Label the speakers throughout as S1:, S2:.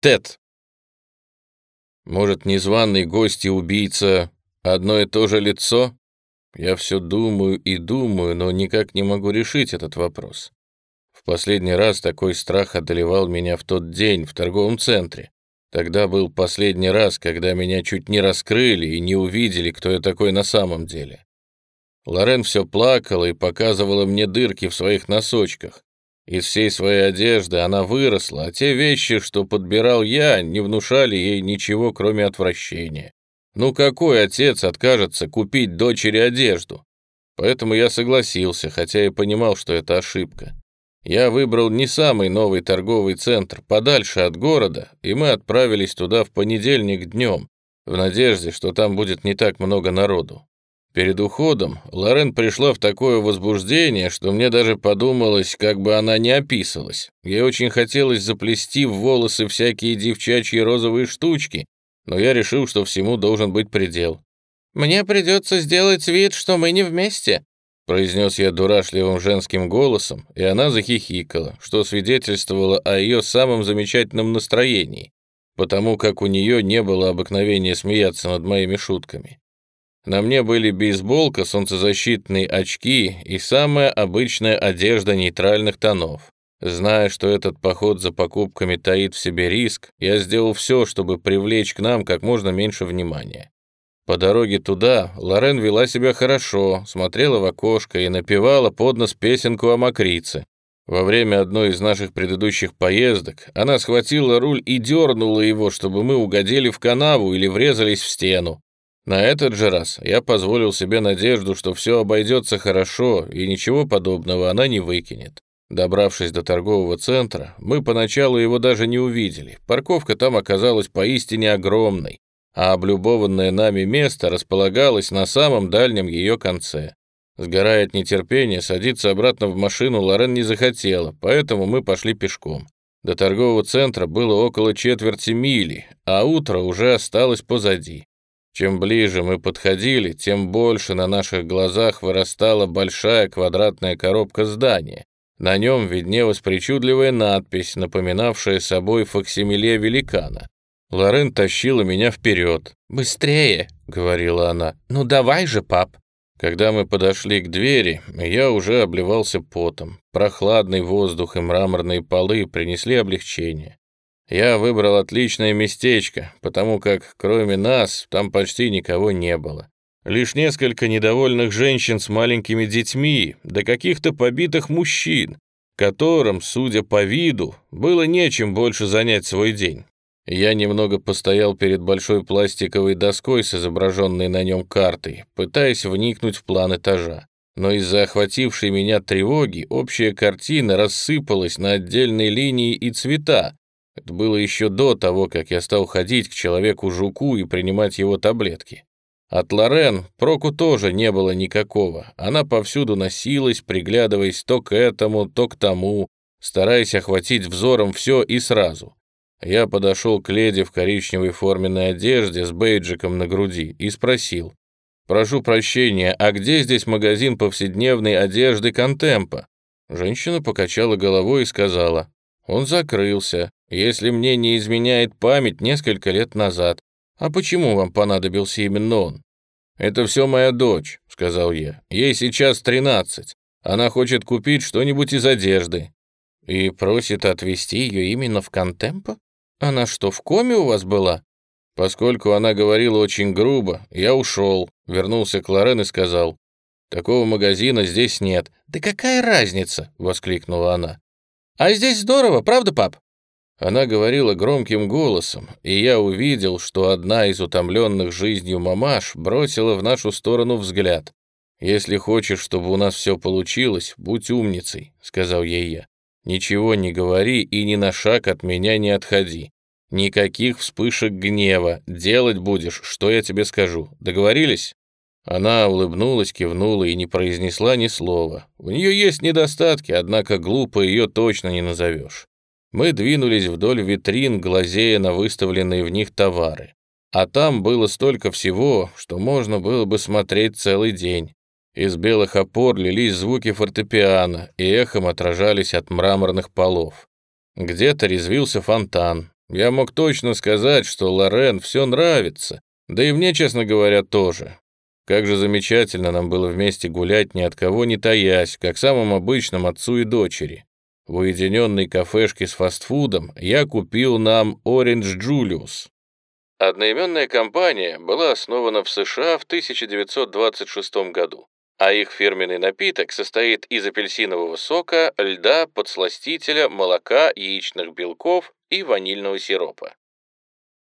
S1: Тед. Может, незваный гость и убийца одно и то же лицо? Я все думаю и думаю, но никак не могу решить этот вопрос. В последний раз такой страх одолевал меня в тот день в торговом центре. Тогда был последний раз, когда меня чуть не раскрыли и не увидели, кто я такой на самом деле. Лорен все плакала и показывала мне дырки в своих носочках. Из всей своей одежды она выросла, а те вещи, что подбирал я, не внушали ей ничего, кроме отвращения. Ну какой отец откажется купить дочери одежду? Поэтому я согласился, хотя и понимал, что это ошибка. Я выбрал не самый новый торговый центр, подальше от города, и мы отправились туда в понедельник днем, в надежде, что там будет не так много народу. Перед уходом Лорен пришла в такое возбуждение, что мне даже подумалось, как бы она не описалась. Ей очень хотелось заплести в волосы всякие девчачьи розовые штучки, но я решил, что всему должен быть предел. «Мне придется сделать вид, что мы не вместе», произнес я дурашливым женским голосом, и она захихикала, что свидетельствовало о ее самом замечательном настроении, потому как у нее не было обыкновения смеяться над моими шутками. На мне были бейсболка, солнцезащитные очки и самая обычная одежда нейтральных тонов. Зная, что этот поход за покупками таит в себе риск, я сделал все, чтобы привлечь к нам как можно меньше внимания. По дороге туда Лорен вела себя хорошо, смотрела в окошко и напевала под нос песенку о мокрице. Во время одной из наших предыдущих поездок она схватила руль и дернула его, чтобы мы угодили в канаву или врезались в стену. На этот же раз я позволил себе надежду, что все обойдется хорошо и ничего подобного она не выкинет. Добравшись до торгового центра, мы поначалу его даже не увидели. Парковка там оказалась поистине огромной, а облюбованное нами место располагалось на самом дальнем ее конце. Сгорая от нетерпения, садиться обратно в машину Лорен не захотела, поэтому мы пошли пешком. До торгового центра было около четверти мили, а утро уже осталось позади. Чем ближе мы подходили, тем больше на наших глазах вырастала большая квадратная коробка здания. На нем виднелась причудливая надпись, напоминавшая собой факсимиле великана. Лорен тащила меня вперед. «Быстрее!» — говорила она. «Ну давай же, пап!» Когда мы подошли к двери, я уже обливался потом. Прохладный воздух и мраморные полы принесли облегчение. Я выбрал отличное местечко, потому как, кроме нас, там почти никого не было. Лишь несколько недовольных женщин с маленькими детьми, да каких-то побитых мужчин, которым, судя по виду, было нечем больше занять свой день. Я немного постоял перед большой пластиковой доской с изображенной на нем картой, пытаясь вникнуть в план этажа. Но из-за охватившей меня тревоги общая картина рассыпалась на отдельные линии и цвета, это было еще до того, как я стал ходить к человеку-жуку и принимать его таблетки. От Лорен проку тоже не было никакого. Она повсюду носилась, приглядываясь то к этому, то к тому, стараясь охватить взором все и сразу. Я подошел к леди в коричневой форменной одежде с бейджиком на груди и спросил. «Прошу прощения, а где здесь магазин повседневной одежды Контемпа?» Женщина покачала головой и сказала. «Он закрылся если мне не изменяет память несколько лет назад. А почему вам понадобился именно он? Это все моя дочь, сказал я. Ей сейчас тринадцать. Она хочет купить что-нибудь из одежды. И просит отвезти ее именно в Контемпо? Она что, в коме у вас была? Поскольку она говорила очень грубо, я ушел, вернулся к Лорен и сказал, «Такого магазина здесь нет». «Да какая разница?» — воскликнула она. «А здесь здорово, правда, пап?» Она говорила громким голосом, и я увидел, что одна из утомленных жизнью мамаш бросила в нашу сторону взгляд. «Если хочешь, чтобы у нас все получилось, будь умницей», — сказал ей я. «Ничего не говори и ни на шаг от меня не отходи. Никаких вспышек гнева. Делать будешь, что я тебе скажу. Договорились?» Она улыбнулась, кивнула и не произнесла ни слова. У нее есть недостатки, однако глупо ее точно не назовешь. Мы двинулись вдоль витрин, глазея на выставленные в них товары. А там было столько всего, что можно было бы смотреть целый день. Из белых опор лились звуки фортепиано и эхом отражались от мраморных полов. Где-то резвился фонтан. Я мог точно сказать, что Лорен все нравится, да и мне, честно говоря, тоже. Как же замечательно нам было вместе гулять, ни от кого не таясь, как самым обычным отцу и дочери. В уединенной кафешке с фастфудом я купил нам Orange Julius. Одноименная компания была основана в США в 1926 году, а их фирменный напиток состоит из апельсинового сока, льда, подсластителя, молока, яичных белков и ванильного сиропа.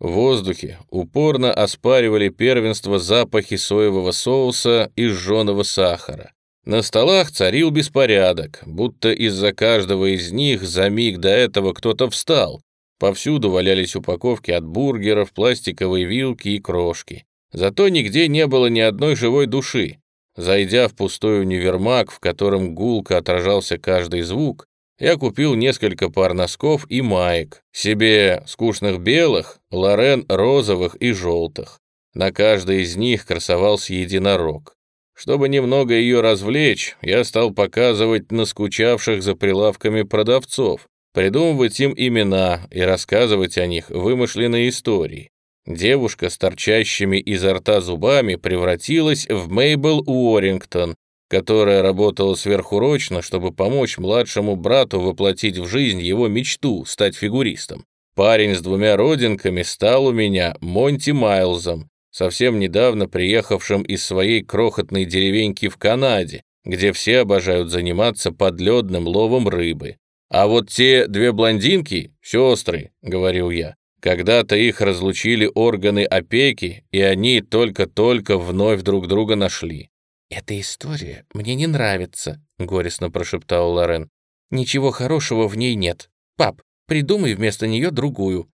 S1: В воздухе упорно оспаривали первенство запахи соевого соуса и жженого сахара. На столах царил беспорядок, будто из-за каждого из них за миг до этого кто-то встал. Повсюду валялись упаковки от бургеров, пластиковые вилки и крошки. Зато нигде не было ни одной живой души. Зайдя в пустой универмаг, в котором гулко отражался каждый звук, я купил несколько пар носков и маек. Себе скучных белых, Лорен розовых и желтых. На каждой из них красовался единорог. Чтобы немного ее развлечь, я стал показывать наскучавших за прилавками продавцов, придумывать им имена и рассказывать о них вымышленные истории. Девушка с торчащими изо рта зубами превратилась в Мейбл Уоррингтон, которая работала сверхурочно, чтобы помочь младшему брату воплотить в жизнь его мечту стать фигуристом. Парень с двумя родинками стал у меня Монти Майлзом, совсем недавно приехавшим из своей крохотной деревеньки в Канаде, где все обожают заниматься подледным ловом рыбы. А вот те две блондинки — сестры, — говорил я. Когда-то их разлучили органы опеки, и они только-только вновь друг друга нашли. «Эта история мне не нравится», — горестно прошептал Лорен. «Ничего хорошего в ней нет. Пап, придумай вместо нее другую».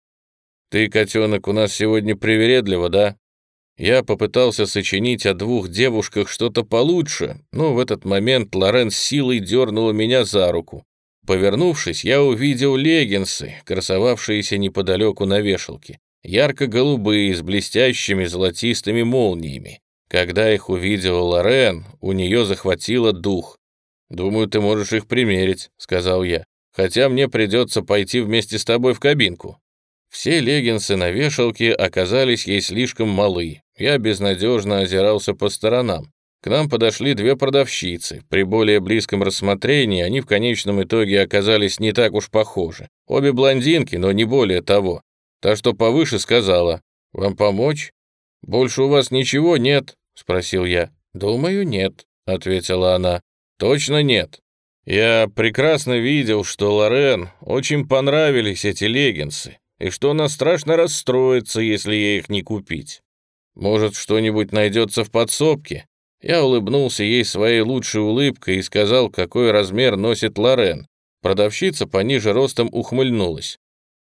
S1: «Ты, котенок, у нас сегодня привередлива, да?» Я попытался сочинить о двух девушках что-то получше, но в этот момент Лорен с силой дернула меня за руку. Повернувшись, я увидел леггинсы, красовавшиеся неподалеку на вешалке, ярко-голубые, с блестящими золотистыми молниями. Когда их увидела Лорен, у нее захватило дух. «Думаю, ты можешь их примерить», — сказал я, «хотя мне придется пойти вместе с тобой в кабинку». Все леггинсы на вешалке оказались ей слишком малы. Я безнадежно озирался по сторонам. К нам подошли две продавщицы. При более близком рассмотрении они в конечном итоге оказались не так уж похожи. Обе блондинки, но не более того. Та, что повыше, сказала, «Вам помочь? Больше у вас ничего нет?» — спросил я. «Думаю, нет», — ответила она. «Точно нет». Я прекрасно видел, что Лорен очень понравились эти леггинсы и что она страшно расстроится, если ей их не купить. Может, что-нибудь найдется в подсобке? Я улыбнулся ей своей лучшей улыбкой и сказал, какой размер носит Лорен. Продавщица пониже ростом ухмыльнулась.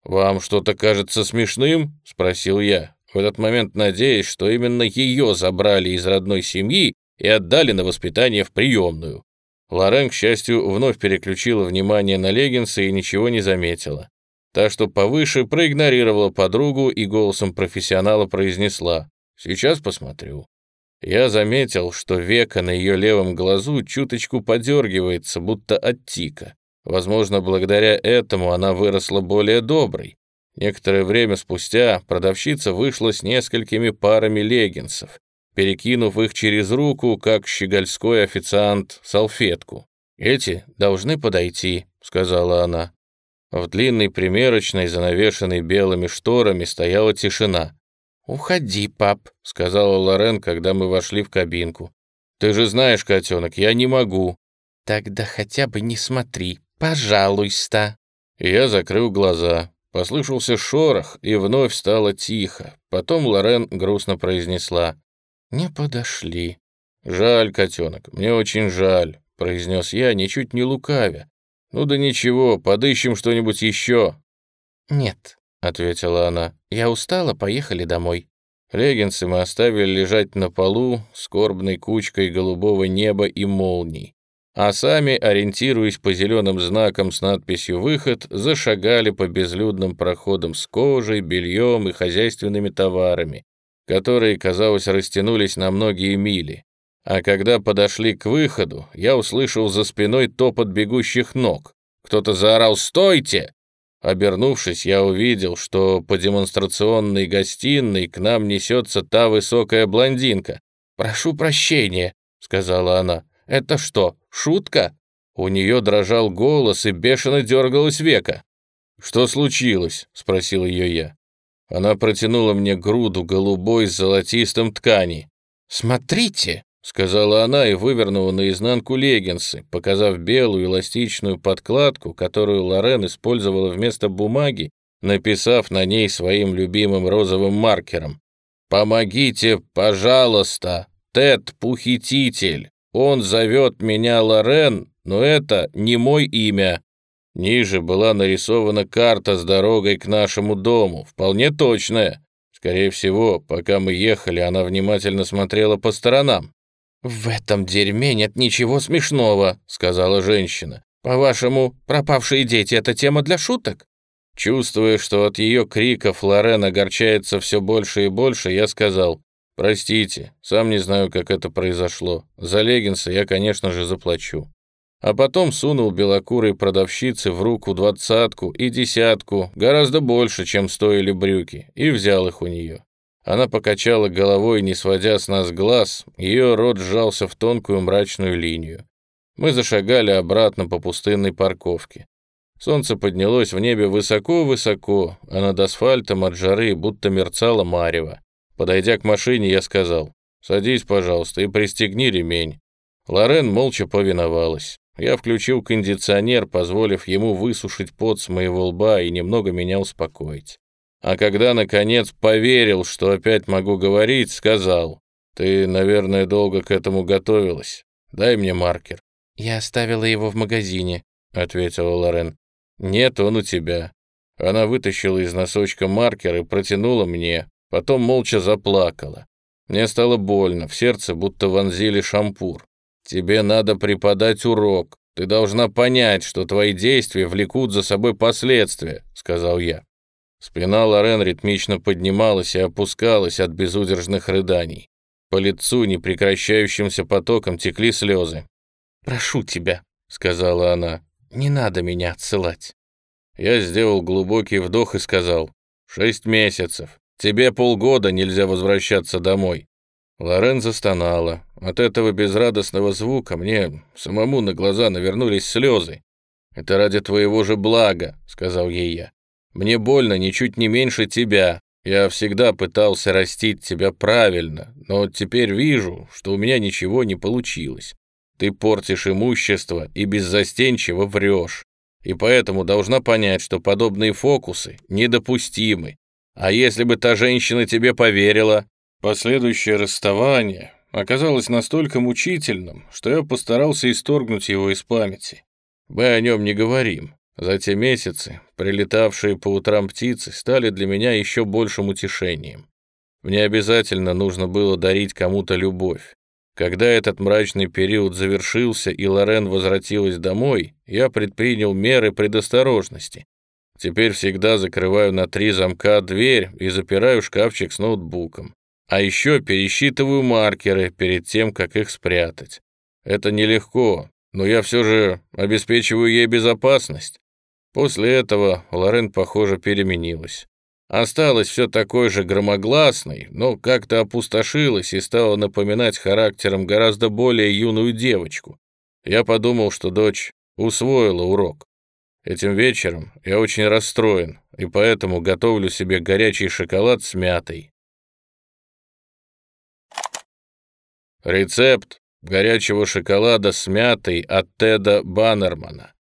S1: «Вам что-то кажется смешным?» — спросил я, в этот момент надеясь, что именно ее забрали из родной семьи и отдали на воспитание в приемную. Лорен, к счастью, вновь переключила внимание на леггинсы и ничего не заметила. Та, что повыше, проигнорировала подругу и голосом профессионала произнесла «Сейчас посмотрю». Я заметил, что века на ее левом глазу чуточку подергивается, будто от тика. Возможно, благодаря этому она выросла более доброй. Некоторое время спустя продавщица вышла с несколькими парами леггинсов, перекинув их через руку, как щегольской официант, салфетку. «Эти должны подойти», — сказала она. В длинной примерочной, занавешенной белыми шторами, стояла тишина. «Уходи, пап», — сказала Лорен, когда мы вошли в кабинку. «Ты же знаешь, котенок, я не могу». «Тогда хотя бы не смотри, пожалуйста». Я закрыл глаза. Послышался шорох, и вновь стало тихо. Потом Лорен грустно произнесла. «Не подошли». «Жаль, котенок, мне очень жаль», — произнес я, ничуть не лукавя. «Ну да ничего, подыщем что-нибудь еще». «Нет», — ответила она, — «я устала, поехали домой». Леггинсы мы оставили лежать на полу скорбной кучкой голубого неба и молний, а сами, ориентируясь по зеленым знакам с надписью «Выход», зашагали по безлюдным проходам с кожей, бельем и хозяйственными товарами, которые, казалось, растянулись на многие мили. А когда подошли к выходу, я услышал за спиной топот бегущих ног. Кто-то заорал «Стойте!» Обернувшись, я увидел, что по демонстрационной гостиной к нам несется та высокая блондинка. «Прошу прощения», — сказала она. «Это что, шутка?» У нее дрожал голос и бешено дергалось века. «Что случилось?» — спросил ее я. Она протянула мне груду голубой с золотистым ткани. «Смотрите!» — сказала она и вывернула наизнанку леггинсы, показав белую эластичную подкладку, которую Лорен использовала вместо бумаги, написав на ней своим любимым розовым маркером. «Помогите, пожалуйста, Тед Пухититель. Он зовет меня Лорен, но это не мой имя». Ниже была нарисована карта с дорогой к нашему дому, вполне точная. Скорее всего, пока мы ехали, она внимательно смотрела по сторонам. «В этом дерьме нет ничего смешного», — сказала женщина. «По-вашему, пропавшие дети — это тема для шуток?» Чувствуя, что от ее криков Лорен огорчается все больше и больше, я сказал, «Простите, сам не знаю, как это произошло. За леггинсы я, конечно же, заплачу» а потом сунул белокурой продавщице в руку двадцатку и десятку, гораздо больше, чем стоили брюки, и взял их у нее. Она покачала головой, не сводя с нас глаз, ее рот сжался в тонкую мрачную линию. Мы зашагали обратно по пустынной парковке. Солнце поднялось в небе высоко-высоко, а над асфальтом от жары будто мерцало марево. Подойдя к машине, я сказал, «Садись, пожалуйста, и пристегни ремень». Лорен молча повиновалась. Я включил кондиционер, позволив ему высушить пот с моего лба и немного меня успокоить. А когда, наконец, поверил, что опять могу говорить, сказал, «Ты, наверное, долго к этому готовилась. Дай мне маркер». «Я оставила его в магазине», — ответила Лорен. «Нет, он у тебя». Она вытащила из носочка маркер и протянула мне, потом молча заплакала. Мне стало больно, в сердце будто вонзили шампур. «Тебе надо преподать урок. Ты должна понять, что твои действия влекут за собой последствия», — сказал я. Спина Лорен ритмично поднималась и опускалась от безудержных рыданий. По лицу непрекращающимся потоком текли слезы. «Прошу тебя», — сказала она, — «не надо меня отсылать». Я сделал глубокий вдох и сказал, «Шесть месяцев. Тебе полгода нельзя возвращаться домой. Лорен застонала. От этого безрадостного звука мне самому на глаза навернулись слезы. «Это ради твоего же блага», — сказал ей я. «Мне больно ничуть не меньше тебя. Я всегда пытался растить тебя правильно, но теперь вижу, что у меня ничего не получилось. Ты портишь имущество и беззастенчиво врешь. И поэтому должна понять, что подобные фокусы недопустимы. А если бы та женщина тебе поверила, Последующее расставание оказалось настолько мучительным, что я постарался исторгнуть его из памяти. Мы о нем не говорим. За те месяцы прилетавшие по утрам птицы стали для меня еще большим утешением. Мне обязательно нужно было дарить кому-то любовь. Когда этот мрачный период завершился и Лорен возвратилась домой, я предпринял меры предосторожности. Теперь всегда закрываю на три замка дверь и запираю шкафчик с ноутбуком. А еще пересчитываю маркеры перед тем, как их спрятать. Это нелегко, но я все же обеспечиваю ей безопасность. После этого Лорен, похоже, переменилась. Осталась все такой же громогласной, но как-то опустошилась и стала напоминать характером гораздо более юную девочку. Я подумал, что дочь усвоила урок. Этим вечером я очень расстроен, и поэтому готовлю себе горячий шоколад с мятой, Рецепт горячего шоколада с мятой от Теда Баннермана.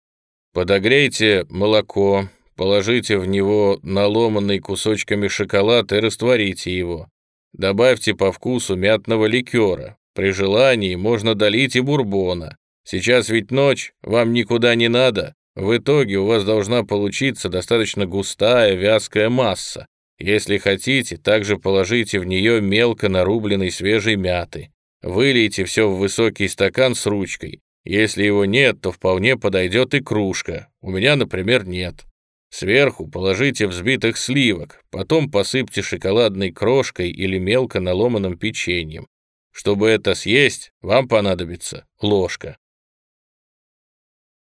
S1: Подогрейте молоко, положите в него наломанный кусочками шоколад и растворите его. Добавьте по вкусу мятного ликера. При желании можно долить и бурбона. Сейчас ведь ночь, вам никуда не надо. В итоге у вас должна получиться достаточно густая вязкая масса. Если хотите, также положите в нее мелко нарубленной свежей мяты. Вылейте все в высокий стакан с ручкой. Если его нет, то вполне подойдет и кружка. У меня, например, нет. Сверху положите взбитых сливок, потом посыпьте шоколадной крошкой или мелко наломанным печеньем. Чтобы это съесть, вам понадобится ложка.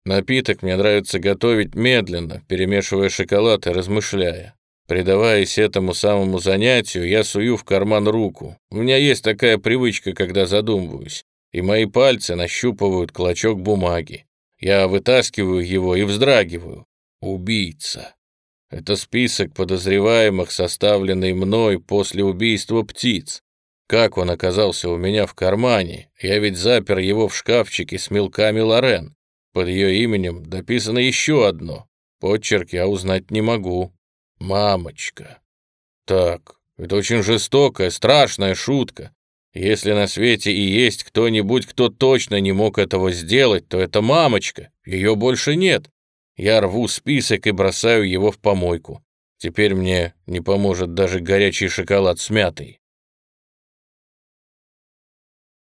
S1: Напиток мне нравится готовить медленно, перемешивая шоколад и размышляя. Предаваясь этому самому занятию, я сую в карман руку. У меня есть такая привычка, когда задумываюсь, и мои пальцы нащупывают клочок бумаги. Я вытаскиваю его и вздрагиваю. Убийца. Это список подозреваемых, составленный мной после убийства птиц. Как он оказался у меня в кармане? Я ведь запер его в шкафчике с мелками Лорен. Под ее именем дописано еще одно. Подчерк я узнать не могу. Мамочка. Так, это очень жестокая, страшная шутка. Если на свете и есть кто-нибудь, кто точно не мог этого сделать, то это мамочка. Ее больше нет. Я рву список и бросаю его в помойку. Теперь мне не поможет даже горячий шоколад с мятой.